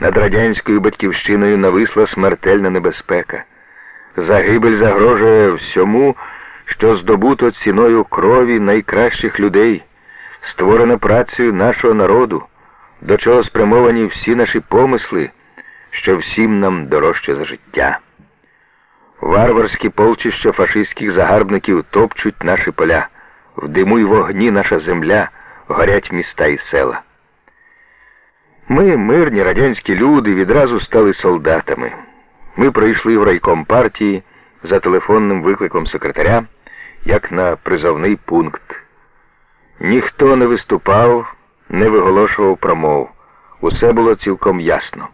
Над радянською батьківщиною нависла смертельна небезпека. Загибель загрожує всьому, що здобуто ціною крові найкращих людей, створено працею нашого народу, до чого спрямовані всі наші помисли, що всім нам дорожче за життя. Варварські полчища фашистських загарбників топчуть наші поля, в диму й вогні наша земля, горять міста і села. Ми, мирні радянські люди, відразу стали солдатами. Ми прийшли в райком партії за телефонним викликом секретаря, як на призовний пункт. Ніхто не виступав, не виголошував промов. Усе було цілком ясно.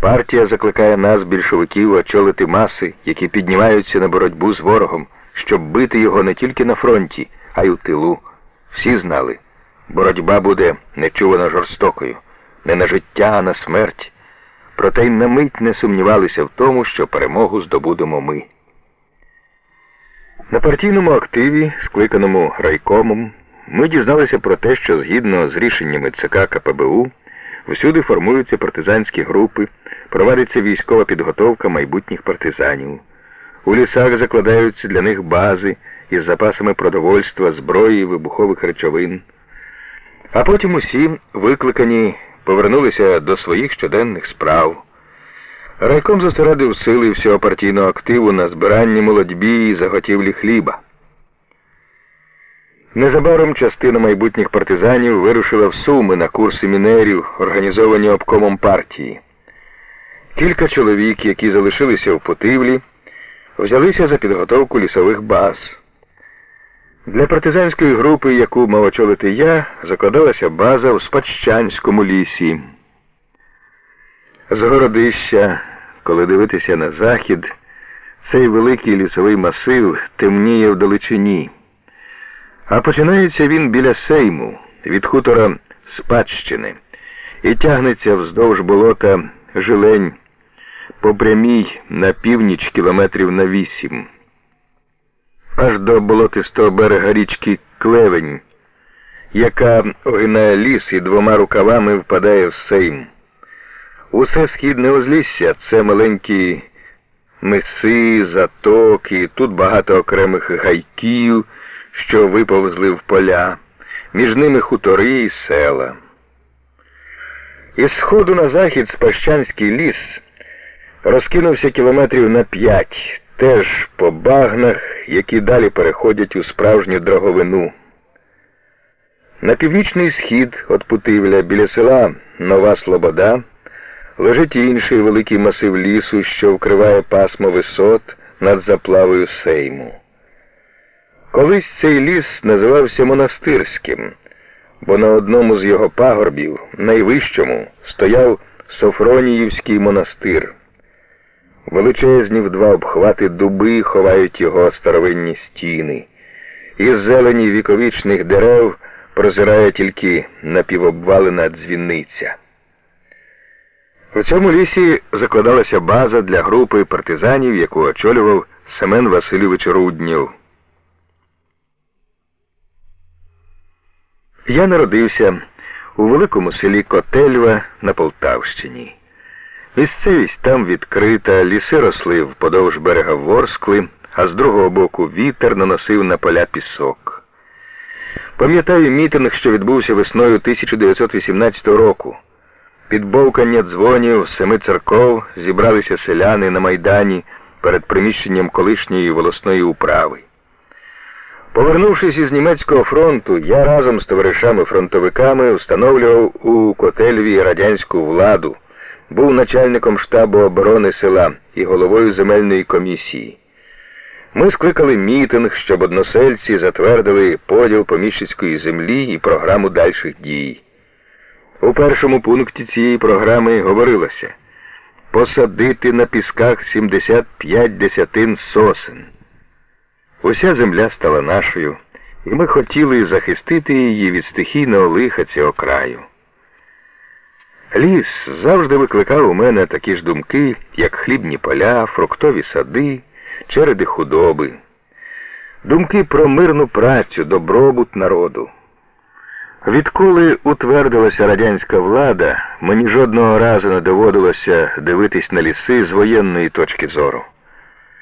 Партія закликає нас, більшовиків, очолити маси, які піднімаються на боротьбу з ворогом, щоб бити його не тільки на фронті, а й у тилу. Всі знали, боротьба буде нечувано жорстокою, не на життя, а на смерть. Проте й на мить не сумнівалися в тому, що перемогу здобудемо ми. На партійному активі, скликаному райкомом, ми дізналися про те, що згідно з рішеннями ЦК КПБУ всюди формуються партизанські групи, проводиться військова підготовка майбутніх партизанів. У лісах закладаються для них бази із запасами продовольства, зброї, вибухових речовин. А потім усі викликані повернулися до своїх щоденних справ. Райком зосередив сили всього партійного активу на збиранні молодьбі і заготівлі хліба. Незабаром частина майбутніх партизанів вирушила в Суми на курси мінерів, організовані обкомом партії. Кілька чоловік, які залишилися в Потивлі, взялися за підготовку лісових баз. Для партизанської групи, яку мав очолити я, закладалася база в Спадщанському лісі. З городища, коли дивитися на захід, цей великий лісовий масив темніє вдалечині. А починається він біля Сейму, від хутора Спадщини, і тягнеться вздовж болота Жилень по прямій на північ кілометрів на вісім, аж до болотистого берега річки Клевень, яка огинає ліс і двома рукавами впадає в Сейм. Усе східне узлісся це маленькі миси, затоки, тут багато окремих гайків що виповзли в поля, між ними хутори і села. Із сходу на захід Спащанський ліс розкинувся кілометрів на п'ять, теж по багнах, які далі переходять у справжню драговину. На північний схід від Путивля біля села Нова Слобода лежить інший великий масив лісу, що вкриває пасмо висот над заплавою Сейму. Колись цей ліс називався монастирським, бо на одному з його пагорбів, найвищому, стояв Софроніївський монастир. Величезні в два обхвати дуби ховають його старовинні стіни, із зелені віковічних дерев прозирає тільки напівобвалена дзвіниця. У цьому лісі закладалася база для групи партизанів, яку очолював Семен Васильович Руднєв. Я народився у великому селі Котельва на Полтавщині. Місцевість там відкрита, ліси росли вподовж берега Ворскли, а з другого боку вітер наносив на поля пісок. Пам'ятаю мітинг, що відбувся весною 1918 року. Під бовкання дзвонів семи церков зібралися селяни на Майдані перед приміщенням колишньої волосної управи. Повернувшись із німецького фронту, я разом з товаришами-фронтовиками встановлював у Котельві радянську владу, був начальником штабу оборони села і головою земельної комісії. Ми скликали мітинг, щоб односельці затвердили поділ поміщицької землі і програму дальших дій. У першому пункті цієї програми говорилося посадити на пісках 75 десятин сосен. Уся земля стала нашою, і ми хотіли захистити її від стихійного лиха цього краю. Ліс завжди викликав у мене такі ж думки, як хлібні поля, фруктові сади, череди худоби, думки про мирну працю, добробут народу. Відколи утвердилася радянська влада, мені жодного разу не доводилося дивитись на ліси з воєнної точки зору.